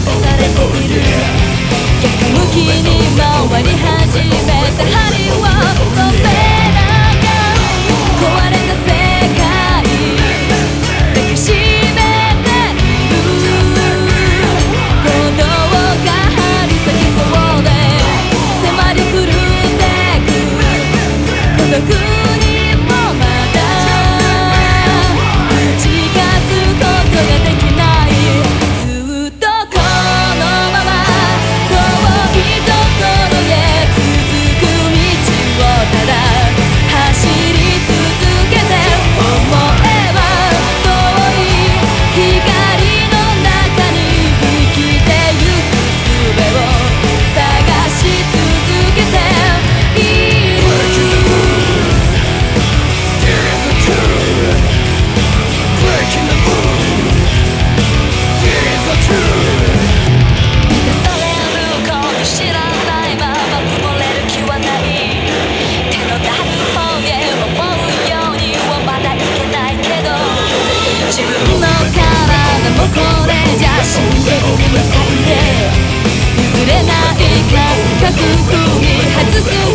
されている。逆向きに回りこれじゃ死んでいみたいで譲れない感覚踏み外す